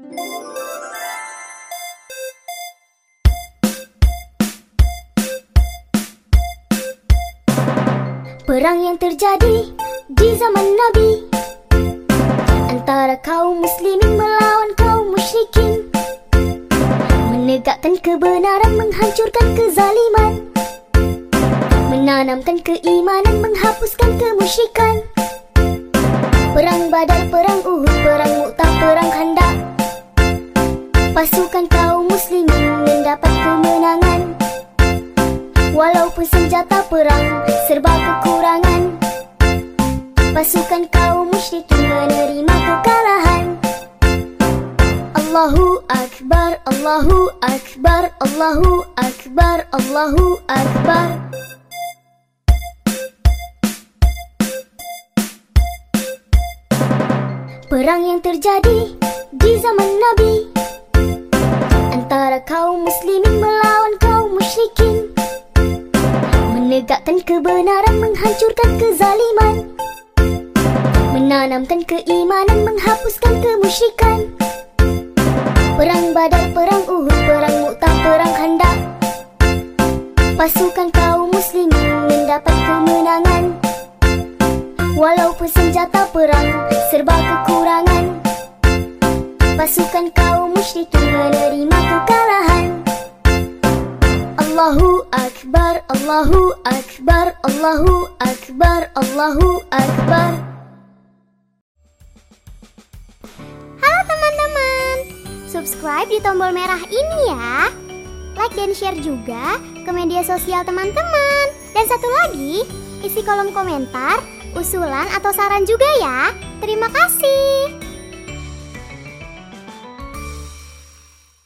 Perang yang terjadi di zaman Nabi. Antara kaum muslimin melawan kaum musyrikin. Menegakkan kebenaran menghancurkan kezaliman. Menanamkan keimanan menghapuskan kemusyrikan. Perang badal perang Walaupun senjata perang serba kekurangan. Pasukan kaum musyrikin menerima kekalahan. Allahu Akbar, Allahu Akbar, Allahu Akbar, Allahu Akbar. Perang yang terjadi di zaman Nabi. Antara kaum muslimin melawan Menegakkan kebenaran, menghancurkan kezaliman. Menanamkan keimanan, menghapuskan kemusyrikan. Perang Badar, Perang Uhud, Perang Mu'tah, Perang Khandak Pasukan kaum muslimin mendapat kemenangan. Walaupun senjata perang serba kekurangan. Pasukan kaum musyrikin menerima kekalahan Allahu Akbar, Allahu Akbar, Allahu Akbar, Allahu Akbar Halo teman-teman, subscribe di tombol merah ini ya. Like dan share juga ke media sosial teman-teman. Dan satu lagi, isi kolom komentar, usulan atau saran juga ya. Terima kasih.